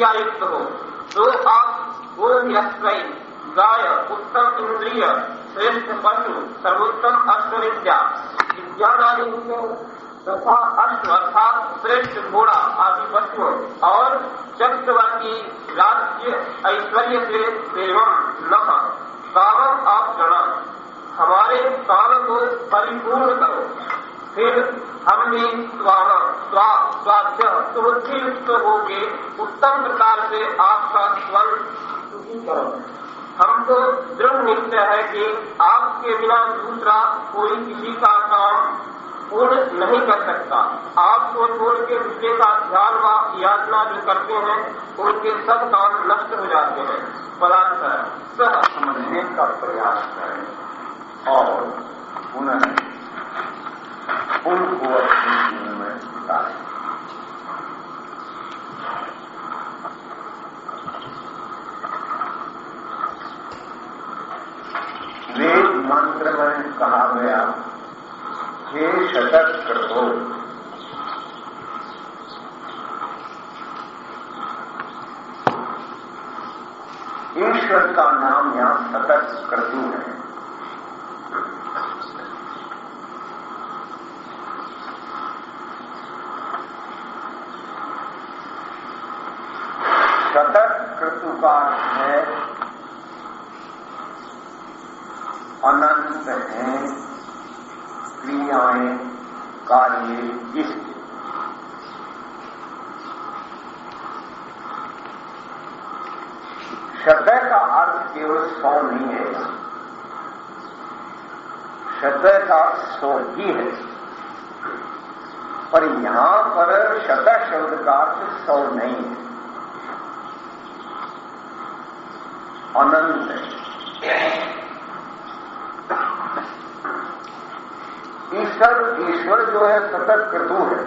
क्रियायुक्त हो तो आप वो यश्वई गाय, उत्तम इंद्रिय, श्रेष्ठ पशु, सर्वोत्तम अश्व विद्या विज्ञान तथा अश्व, अर्थात श्रेष्ठ घोड़ा आदि पशुओं और चक्रवर्ती राज्य ऐश्वर्य से देवम न। कामम आप गणा हमारे काम को परिपूर्ण करो। फिर हम भी स्वाध्य सुबुद्धियुक्त होके उत्तम प्रकार से आपका स्वर सुखी करो हमको दृढ़ निश्चय है कि आपके बिना दूसरा कोई किसी का काम पूर्ण नहीं कर सकता। आपको छोड़ के दूसरे का ध्यान व यातना जो करते हैं, उनके सब काम नष्ट हो जाते हैं। पदार्थ सह। समझने का प्रयास करें और पुनः उनको अपने जीवन में उतारें वेद मंत्र में कहा गया हे शतक कृतो ईश्वर का नाम यहाँ सतत क्रतु है सतत क्रतु का है अनंत है क्रियाएँ, कार्य इष्ट शब्द का अर्थ केवल सौ नहीं है। शब्द का सौ ही है। पर यहाँ पर शत शब्द का अर्थ सौ नहीं है। अनंत है। ईश्वर ईश्वर जो है सतत कृतु है।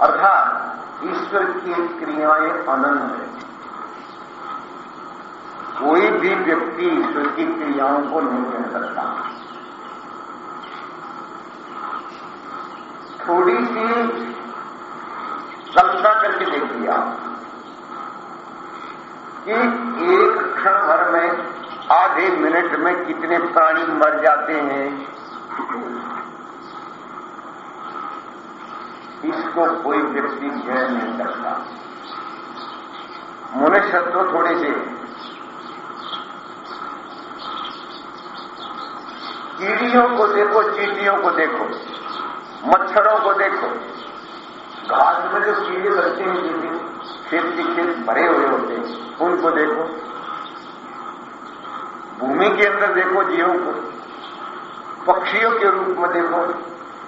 अर्थात ईश्वर की क्रियाएँ अनंत है। कोई भी व्यक्ति ईश्वर की क्रियाओं को नहीं कह सकता। थोड़ी सी कल्पना करके देखिए आप कि एक क्षण भर में आधे मिनट में कितने प्राणी मर जाते हैं? इसको कोई व्यक्ति झेल नहीं करता। मनुष्य तो थोड़े से। कीड़ियों को देखो, चीटियों को देखो, मच्छरों को देखो। घास में जो कीड़े लगते हैं जिनके खेत के खेत भरे हुए होते हैं, उनको देखो। भूमि के अंदर देखो जीवों को, पक्षियों के रूप में देखो,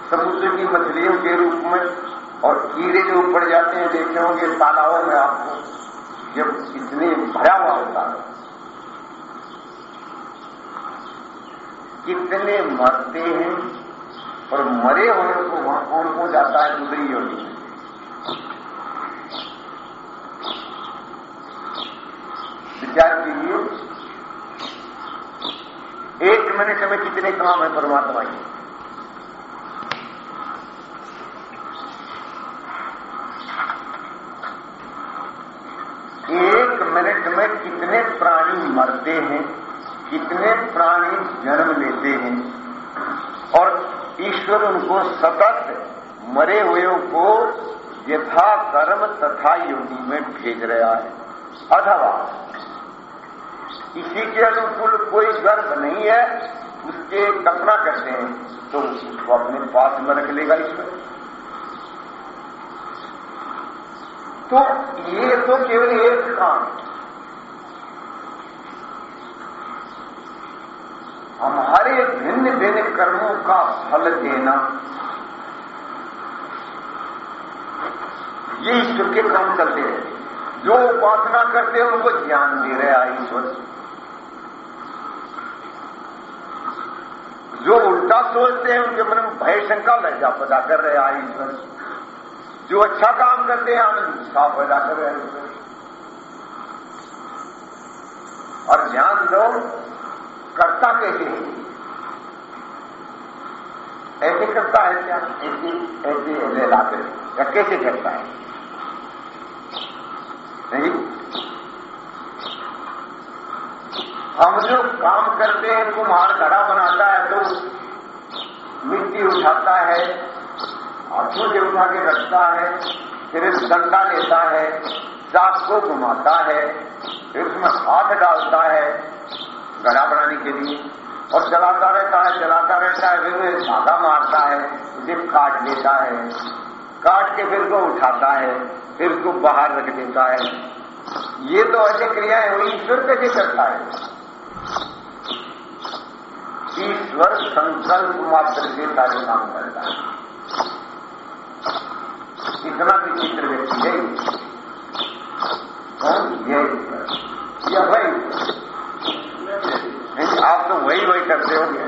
समुद्र की मछलियों के रूप में, और कीड़े जो पड़ जाते हैं देखते होंगे तालाबों में आपको जब इतने भरा हुआ होता है। कितने मरते हैं और मरे हुए को वहाँ कौन हो जाता है दूसरी योगी। मिनट में कितने काम है परमात्मा के? एक मिनट में कितने प्राणी मरते हैं, कितने प्राणी जन्म लेते हैं, और ईश्वर उनको सतत मरे हुए को यथा कर्म तथा योगी में भेज रहा है। अथवा, इसी के अनुकूल कोई गर्भ नहीं है उसके कल्पना करते हैं तो उसको अपने पास में रख लेगा ईश्वर तो ये तो केवल एक काम। हमारे भिन्न भिन्न कर्मों का फल देना। ये ईश्वर के काम चलते हैं। जो उपासना करते हैं, उनको ज्ञान दे रहे हैं ईश्वर जो उल्टा सोचते हैं, उनके मन में भय शंका लज्जा पैदा कर रहे हैं ईश्वर जो। अच्छा काम करते हैं, आनंद उत्साह पैदा कर रहे हैं और ध्यान दो, करता कैसे है? ऐसे करता है क्या? ऐसे ऐसे ऐसे लाते या कैसे करता है? नहीं हम जो काम करते हैं कुम्हार घड़ा बनाता है तो मिट्टी उठाता है और से उठा के रखता है, फिर डंडा लेता है चाक को घुमाता है, फिर उसमें हाथ डालता है घड़ा बनाने के लिए। और चलाता रहता है चलाता रहता है, फिर धागा मारता है फिर काट देता है। काट के फिर को उठाता है, फिर उसको बाहर रख देता है। ये तो ऐसे क्रियाएँ हुई ईश्वर कैसे करता है? ईश्वर संकल्प मात्र से सारे काम करता है। इतना विचित्र व्यक्ति है। ये। या वही। आप तो वही वही करते होंगे।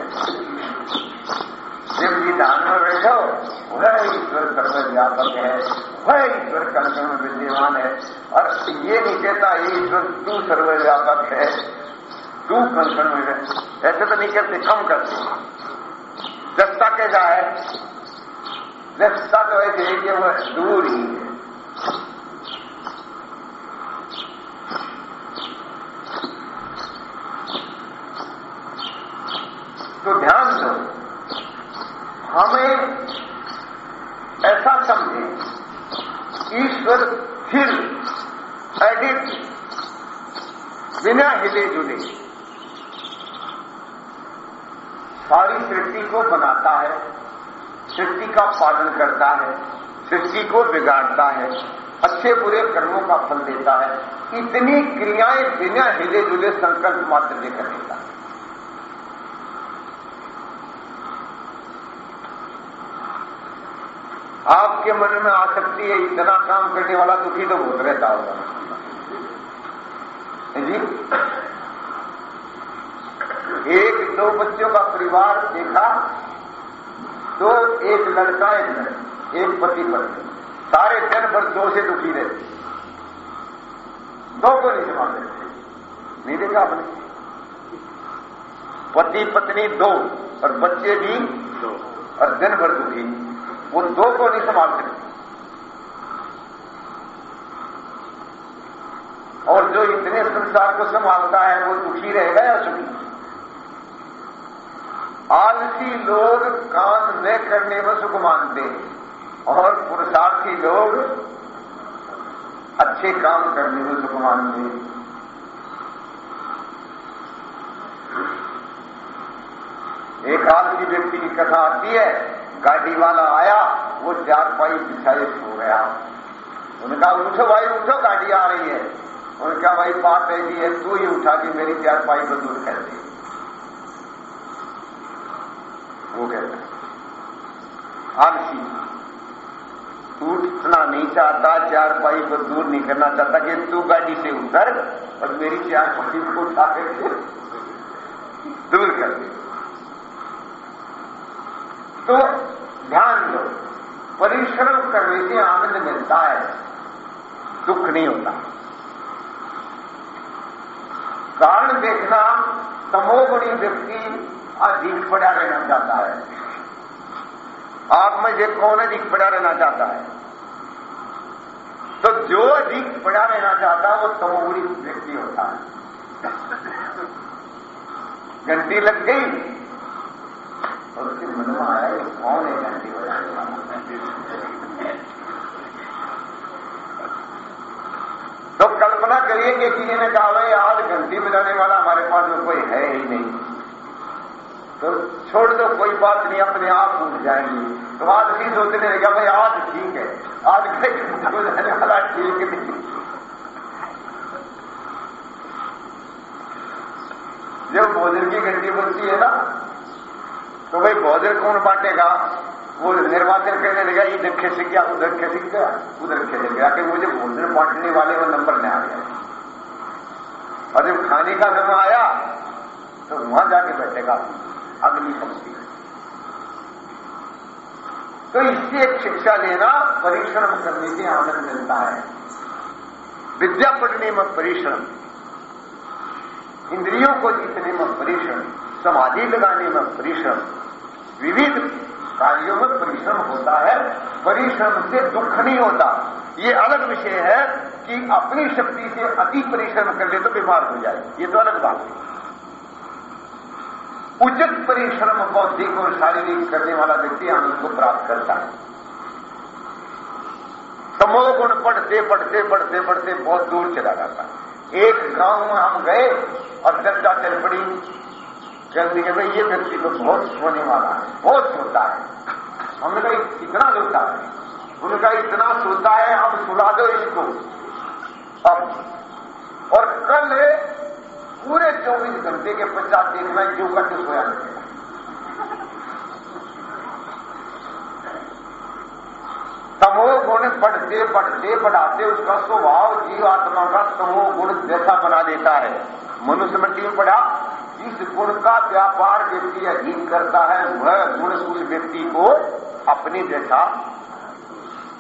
जब जी दान में बैठो, वह ईश्वर सर्व व्यापक है। वह ईश्वर कण में विद्यमान है। और ये नहीं कहता ईश्वर तू सर्वव्यापक है। तू कण में है? ऐसे तो नहीं करते कम करते दस्ता कैसा है? दस्ता तो ऐसे है कि वह दूर ही है। तो ध्यान दो, हमें ऐसा समझे, ईश्वर फिर एडिट बिना हिले जुले सारी सृष्टि को बनाता है, सृष्टि का पालन करता है, सृष्टि को बिगाड़ता है, अच्छे बुरे कर्मों का फल देता है, इतनी क्रियाएँ बिना हिले जुले संकल्प मात्र से कर देता है। आपके मन में आ सकती है, इतना काम करने वाला दुखी तो बहुत रहता होगा। जी? दो बच्चों का परिवार देखा तो एक लड़का एक लड़की, एक पति पत्नी सारे दिन भर दो से दुखी रहते दो को नहीं संभाल रहे नहीं देखा आपने? पति, पत्नी दो, और बच्चे भी दो, और दिन भर दुखी। वो दो को नहीं संभाल सकते। और जो इतने संसार को संभालता है, वो दुखी रहेगा या सुखी? आलसी लोग काम न करने में सुख मानते हैं। और पुरुषार्थी लोग अच्छे काम करने में सुख मानते हैं। एक आलसी व्यक्ति की कथा आती है, गाड़ी वाला आया, वो चार पाई बिछाए सो गया। उन्होंने कहा उठो भाई, उठो, गाड़ी आ रही है। उन्होंने कहा, भाई, बात ऐसी है, तू ही उठा के मेरी चार पाई को दूर कर दे वो कहता आलसी उठना नहीं चाहता, चार पाई को दूर नहीं करना चाहता कि तू गाड़ी से उतर और मेरी चार पाई को उठा करके दूर कर दे। तो ध्यान दो, परिश्रम करने से आनंद मिलता है, दुख नहीं होता। कारण देखना तमोगुणी व्यक्ति अधिक पड़ा रहना चाहता है। आप में से कौन अधिक पड़ा रहना चाहता है? तो जो अधिक पड़ा रहना चाहता है, वो तमोगुणी व्यक्ति होता है। घंटी लग गई। और उसके मन में आया कौन है घंटी बजाने वाला? तो कल्पना करिए कि किसी ने कहा, भाई, आज घंटी बजाने वाला हमारे पास में कोई है ही नहीं। तो छोड़ दो, कोई बात नहीं, अपने आप उठ जाएँगे। भी सोचने लगा, भाई, आज ठीक है। आज घंटी बजाने वाला ठीक नहीं। जब भोजन की घंटी बजती है ना तो भाई भोजन कौन बांटेगा? वो निर्वाचन करने लगा, इधर खिसक गया उधर खिसक गया उधर खिसक गया कि मुझे भोजन बांटने वाले, वो नंबर नहीं आ गया। और जब खाने का समय आया तो वहाँ जाके बैठेगा अगली पंक्ति तो इससे एक शिक्षा लेना परिश्रम करने से आनंद मिलता है। विद्या पढ़ने में परिश्रम इंद्रियों को जीतने में परिश्रम समाधि लगाने में परिश्रम विविध कार्यों में परिश्रम होता है। परिश्रम से दुख नहीं होता। ये अलग विषय है कि अपनी शक्ति से अति परिश्रम कर ले तो बीमार हो जाए। ये तो अलग बात है। उचित परिश्रम बौद्धिक और शारीरिक करने वाला व्यक्ति आनंद को प्राप्त करता है। तमो पढ़ते पढ़ते पढ़ते पढ़ते बहुत दूर चला जाता है। एक गाँव में हम गए और चर्चा चल पड़ी। चल दी भाई, ये व्यक्ति तो बहुत सोने वाला है, बहुत सोता है। हमने कहा, इतना सोता है? उनका इतना सोता है, हम सुला दो इसको। अब, और कल पूरे चौबीस घंटे के पश्चात देखना क्यों का क्यों सोया? तमो गुण बढ़ते बढ़ते बढ़ाते उसका स्वभाव जीव आत्मा का तमो गुण जैसा बना देता है। मनुष्य में पढ़ा, जिस गुण का व्यापार व्यक्ति अधीन करता है, वह गुण उस व्यक्ति को अपने जैसा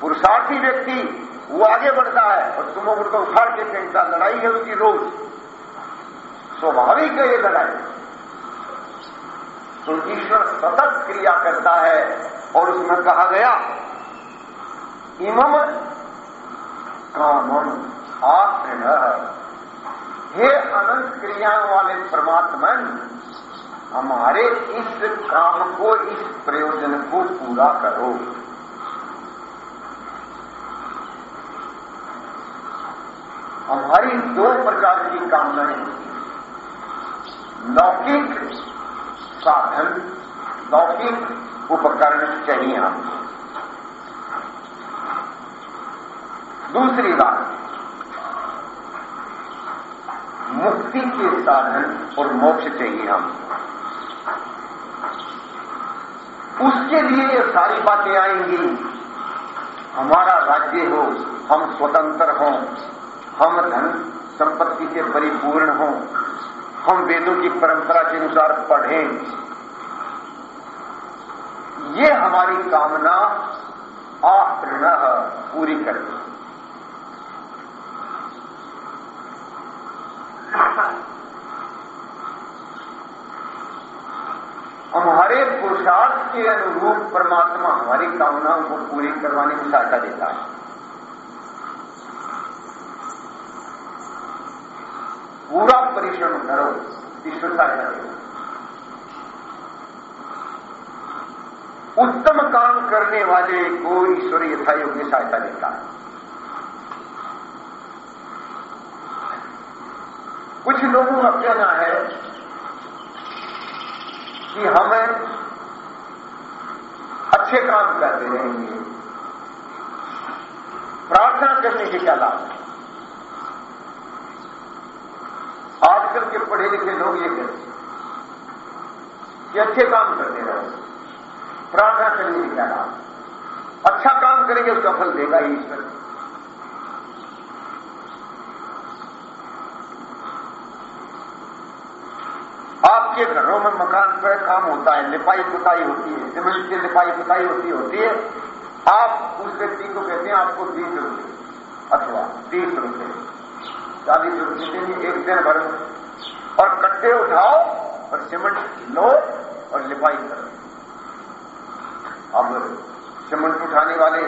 पुरुषार्थी व्यक्ति वो आगे बढ़ता है और तुम गुण को उखाड़ के फेंकता लड़ाई है उसकी रोज। स्वाभाविक है ये लड़ाई। तो ईश्वर सतत क्रिया करता है और उसमें कहा गया, इमम कामम आत्म हे अनंत क्रियाओं वाले परमात्मन हमारे इस काम को, इस प्रयोजन को पूरा करो। हमारी दो प्रकार की कामनाएँ लौकिक साधन, लौकिक उपकरण चाहिए हमको। दूसरी बात, मुक्ति के साधन और मोक्ष चाहिए हम उसके लिए ये सारी बातें आएँगी। हमारा राज्य हो, हम स्वतंत्र हों, हम धन संपत्ति से परिपूर्ण हों हम वेदों की परंपरा के अनुसार पढ़ें। ये हमारी कामना आप्रण पूरी करती हमारे पुरुषार्थ के अनुरूप परमात्मा हमारी कामनाओं को पूरी करवाने की सहायता देता है। पूरा परिश्रम करो ईश्वर सहायता उत्तम काम करने वाले को ईश्वर यथा योग्य सहायता देता है। कुछ लोगों का कहना है कि हमें अच्छे काम करते रहेंगे प्रार्थना करने के क्या लाभ है? आजकल के पढ़े लिखे लोग ये कहते कि अच्छे काम करते रहो प्रार्थना करने के क्या लाभ अच्छा काम करेंगे उसका फल देगा ही ईश्वर। आपके घरों में मकान पर काम होता है, लिपाई पुताई होती है सीमेंट की लिपाई पुताई होती होती है, आप उस व्यक्ति को कहते हैं, आपको बीस रुपये अथवा तीस रुपये चालीस रुपये एक दिन भर और कट्टे उठाओ और सीमेंट लो और लिपाई करो। अब सीमेंट उठाने वाले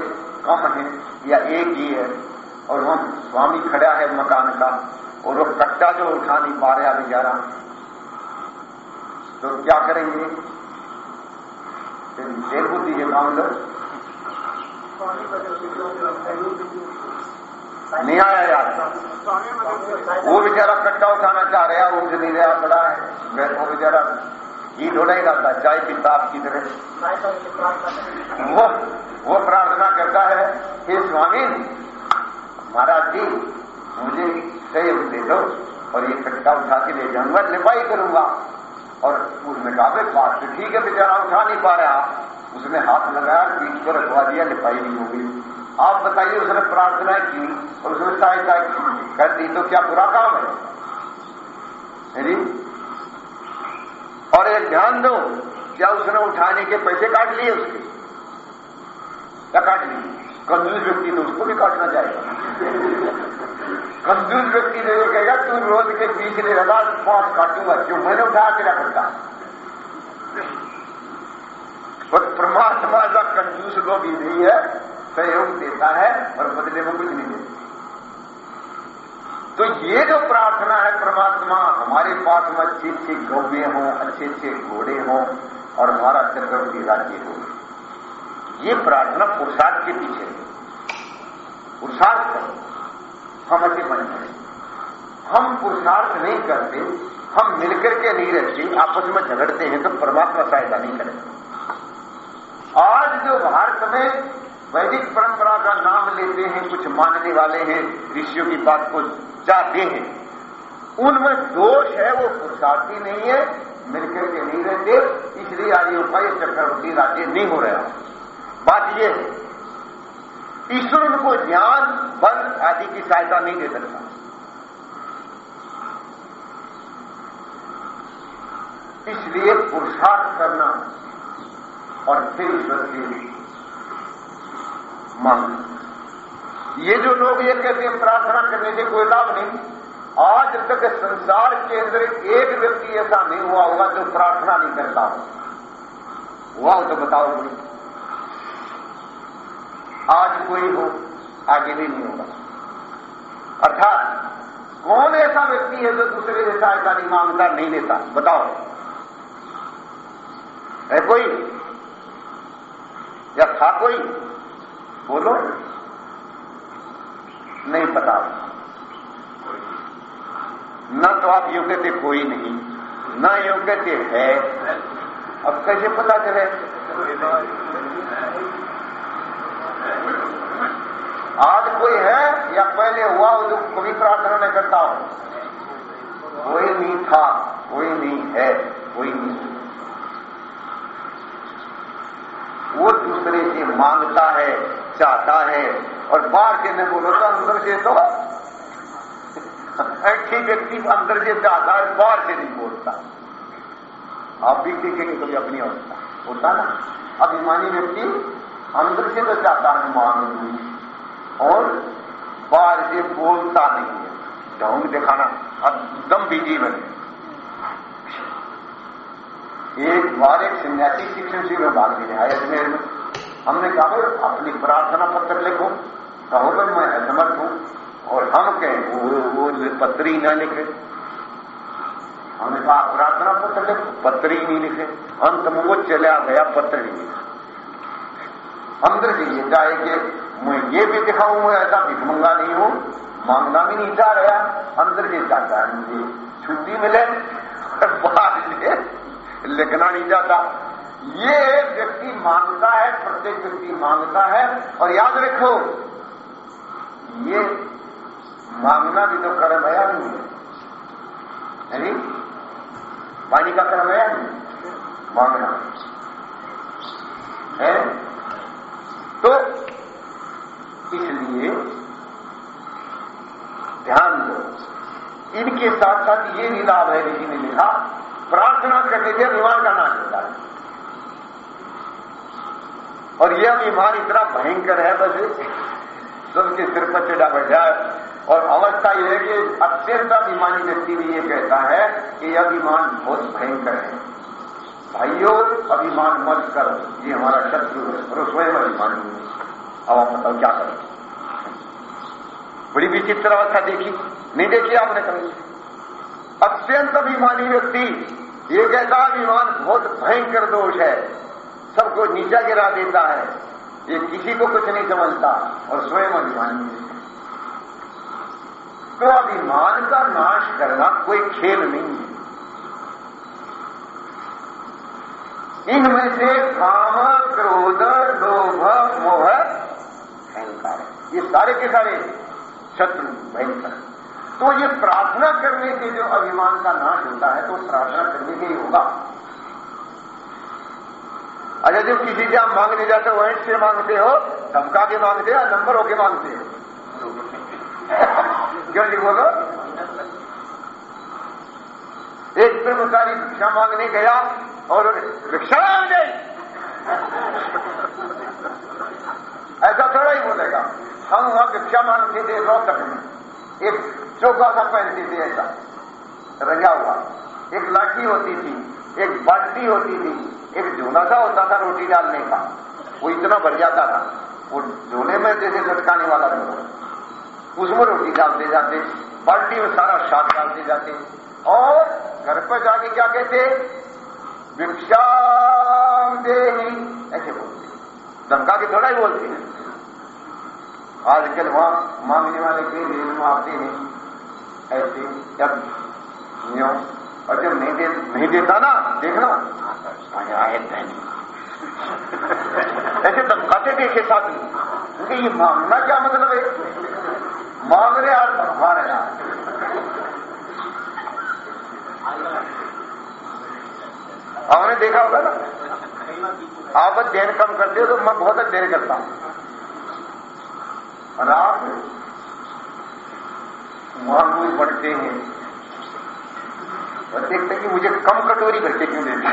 कम हैं? या एक ही है? और हम स्वामी खड़ा है मकान का, और वो कट्टा जो उठा नहीं पा रहा बेचारा। तो क्या करेंगे? देर बुद्धि के काम लो नहीं आया यार। वो बेचारा कट्टा उठाना चाह रहा है उठ नहीं रहा पड़ा है। वो बेचारा थोड़ा ही रहता चाय पीता आपकी तरह। वो वो प्रार्थना करता है, हे स्वामी, महाराज जी, मुझे सहयोग दे दो, और ये कट्टा उठा के ले जाऊँगा लिपाई करूँगा। और उसने कहा बात तो ठीक है, बेचारा उठा नहीं पा रहा। उसने हाथ लगाया, पीठ पर रखवा दिया लिपाई नहीं होगी आप बताइए, उसने प्रार्थना की और उसने सहायता की। कर दी तो क्या बुरा काम है? जी और एक ध्यान दो, क्या उसने उठाने के पैसे काट लिए उसके? क्या काट लिए? कंजूस व्यक्ति तो उसको भी काटना चाहिए। कंजूस व्यक्ति ने जो कहेगा, तू रोज के बीच में लगा पाँच काटूँगा, क्यों? मैंने उठा के रख करता और परमात्मा का कंजूस लोग ही नहीं है सहयोग देता है और बदले में कुछ नहीं देता। तो ये जो प्रार्थना है परमात्मा, हमारे पास में अच्छी अच्छी गौवे हों अच्छे अच्छे घोड़े हों और हमारा चक्रवर्ती राज्य हो। ये प्रार्थना पुरुषार्थ के पीछे है। पुरुषार्थ हम ऐसे बन गए। हम पुरुषार्थ नहीं करते, हम मिलकर के नहीं रहते, आपस में झगड़ते हैं तो परमात्मा सहायता नहीं करेगा। आज जो भारत में वैदिक परंपरा का नाम लेते हैं, कुछ मानने वाले हैं, ऋषियों की बात को चाहते हैं। उनमें दोष है, वो पुरुषार्थी नहीं है, मिलकर के नहीं रहते, इसलिए आज उपाय चक्रवर्ती राज्य नहीं हो रहा। बात यह है, ईश्वर उनको ज्ञान, बल आदि की सहायता नहीं दे सकता। इसलिए पुरुषार्थ करना और फिर ईश्वर की मांग। ये जो लोग ये कहते हैं, प्रार्थना करने से कोई लाभ नहीं। आज तक संसार के अंदर एक व्यक्ति ऐसा नहीं हुआ होगा जो प्रार्थना नहीं करता हो। हुआ तो बताओ आज कोई हो, आगे भी नहीं होगा। अर्थात, कौन ऐसा व्यक्ति है जो दूसरे से सहायता नहीं माँगता, नहीं लेता? बताओ। है कोई? या था कोई? बोलो। नहीं पता। न तो आप यूँ कहते कोई नहीं, न यूँ कहते है। अब कैसे पता चले? आज कोई है या पहले हुआ हो जो कभी प्रार्थना नहीं करता हो? कोई नहीं था, कोई नहीं है, कोई नहीं। वो दूसरे से माँगता है। चाहता है और बाहर से नहीं बोलो तो अंदर से तो ऐसी व्यक्ति अंदर से चाहता है, बाहर से नहीं बोलता। आप भी देखेंगे कभी अपनी अवस्था। होता ना? अभिमानी व्यक्ति अंदर से तो चाहता है मांग और बाहर से बोलता नहीं है। ढोंग दिखाना अब एकदम बिज़ी बने। एक बार एक सन्यासी शिक्षण शिविर में भाग लेने आए अजमेर में हमने कहा अपनी प्रार्थना पत्र लिखो कहो भाई मैं असमर्थ हूँ और हम कहें वो, वो पत्र ही न लिखे। हमने कहा प्रार्थना पत्र लिखो पत्र ही नहीं लिखे। अंत में वो चला गया पत्र नहीं लिखा। अंदर से ये चाहे कि मैं ये भी दिखाऊँ मैं ऐसा भिखमंगा नहीं हूँ मांगना भी नहीं चाह रहा अंदर से चाहता है मुझे छुट्टी मिले बाहर लिखना नहीं चाहता। ये व्यक्ति माँगता है, प्रत्येक व्यक्ति माँगता है, और याद रखो, ये मांगना भी तो कर्म है नहीं है पानी का कर्म है नहीं मांगना। है? तो इसलिए ध्यान दो। इनके साथ साथ ये भी लाभ है ऋषि ने लिखा प्रार्थना करने से का नाश होता है। और यह अभिमान इतना भयंकर है बस सबके सिर पर चढ़ा बैठा है। और अवस्था यह है कि अत्यंत अभिमानी व्यक्ति भी ये कहता है कि यह अभिमान बहुत भयंकर है। भाइयों, अभिमान मत करो। ये हमारा शत्रु है। और स्वयं अभिमान नहीं अब आप बताओ क्या करें? बड़ी विचित्र अवस्था देखी। नहीं देखी आपने कभी? अत्यंत अभिमानी व्यक्ति। ये कहता अभिमान बहुत भयंकर दोष है। सबको नीचा गिरा देता है। ये किसी को कुछ नहीं समझता और स्वयं अभिमानी तो अभिमान का नाश करना कोई खेल नहीं है। इनमें से काम, क्रोध, लोभ, मोह अहंकार ये सारे के सारे शत्रु भयंकर तो ये प्रार्थना करने से जो अभिमान का नाश होता है तो प्रार्थना करने से ही होगा। अच्छा जो किसी से आप मांगने जाते हो, वहीं से मांगते हो, धमका के मांगते हो, नंबर होके मांगते हो। क्यों जी बोलो? एक कर्मचारी भिक्षा मांगने गया और रिक्शा आ गई। ऐसा थोड़ा ही बोलेगा। हम वहाँ भिक्षा मांगते थे रोहतक में एक चौका सा पहनते थे ऐसा। रंगा हुआ। एक लाठी होती थी, एक बाल्टी होती थी। एक झोला सा होता था, रोटी डालने का। वो इतना भर जाता था। वो झोले में जैसे लटकाने वाला झोला उसमें रोटी डालते जाते, बाल्टी में सारा शाक डालते जाते। और घर पर जाके क्या कहते? भिक्षाम दे ऐसे बोलते। धमका के थोड़ा ही बोलते हैं। आजकल वहाँ मांगने वाले के में आते हैं। ऐसे जब यूँ और जब नहीं दे, नहीं देता ना, देखना। आए नहीं ऐसे धमकाते देखे साथ क्योंकि ये मांगना क्या मतलब है? मांग रहे और धमका रहे आपने देखा होगा ना? आप अध्ययन कम करते हो तो मैं बहुत अध्ययन करता हूँ। और आप वहाँ लोग बढ़ते हैं। और देखते कि मुझे कम कटोरी करके क्यों देते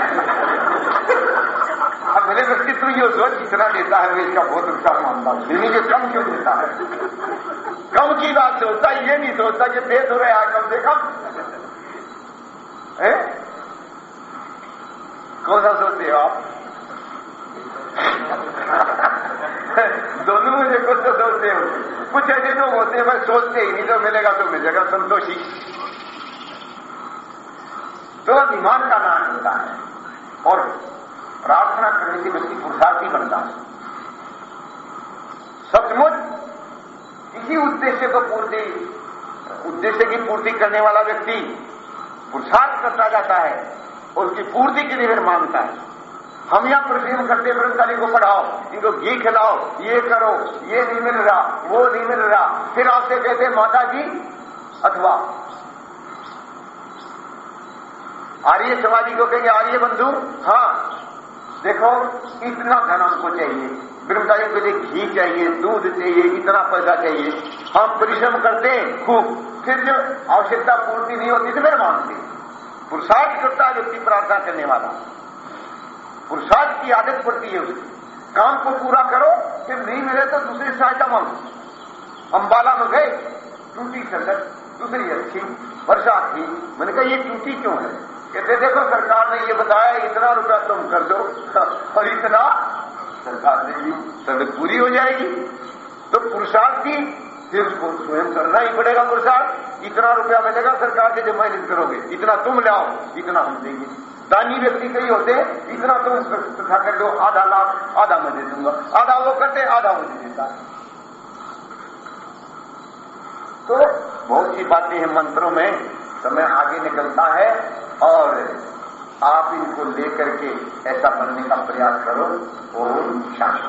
अब मेरे व्यक्तित्व ये सोच कितना देता है, मैं इसका बहुत उत्साह मानता हूँ। लेकिन मुझे कम क्यों देता है? कम की बात सोचता ये नहीं सोचता कि दे तो रहे कम से कम। है? कौन सा सोचते हो आप? दोनों मुझे कुछ तो सोचते हो कुछ ऐसे लोग होते हैं भाई सोचते ही नहीं तो मिलेगा तो मिलेगा, संतोषी। तो ईमान का नाश होता है, और प्रार्थना करने से व्यक्ति पुरुषार्थी बनता है। सचमुच, इसी उद्देश्य को पूर्ति, उद्देश्य की पूर्ति करने वाला व्यक्ति पुरुषार्थ करता जाता है, और उसकी पूर्ति के लिए फिर माँगता है। हम यहाँ प्रश्न करते ब्रह्मचारी को पढ़ाओ, इनको घी खिलाओ, ये करो, ये नहीं मिल रहा, वो नहीं मिल रहा, फिर आपसे कहते माता जी अथवा आर्य समाधि को कहेंगे आर्य बंधु हाँ देखो, इतना धन हमको चाहिए। ब्रह्मचारियों के लिए घी चाहिए, दूध चाहिए, इतना पैसा चाहिए। हम परिश्रम करते हैं, खूब। फिर जो आवश्यकता पूर्ति नहीं होती तो फिर मांगते पुरुषार्थ करता है व्यक्ति प्रार्थना करने वाला। पुरुषार्थ की आदत पड़ती है उसकी। काम को पूरा करो, फिर नहीं मिले तो दूसरी सहायता मांगो। अंबाला में गए, टूटी सड़क दूसरी अच्छी, वर्षा थी मैंने कहा, ये टूटी क्यों है? कहते देखो सरकार ने ये बताया, इतना रुपया तुम कर दो, और इतना सरकार देगी सड़क पूरी हो जाएगी। तो पुरुषार्थ की, फिर उसको स्वयं करना ही पड़ेगा पुरुषार्थ। इतना रुपया मिलेगा सरकार से जब मेहनत करोगे, इतना तुम लाओ, इतना हम देंगे। दानी व्यक्ति कई होते इतना तुम इकट्ठा कर दो, आधा लाख, आधा मैं दे दूँगा। आधा वो करते आधा मुझे देता तो बहुत सी बातें हैं मंत्रों में, समय आगे निकलता है। और आप इनको लेकर के ऐसा बनने का प्रयास करो ओम शांत।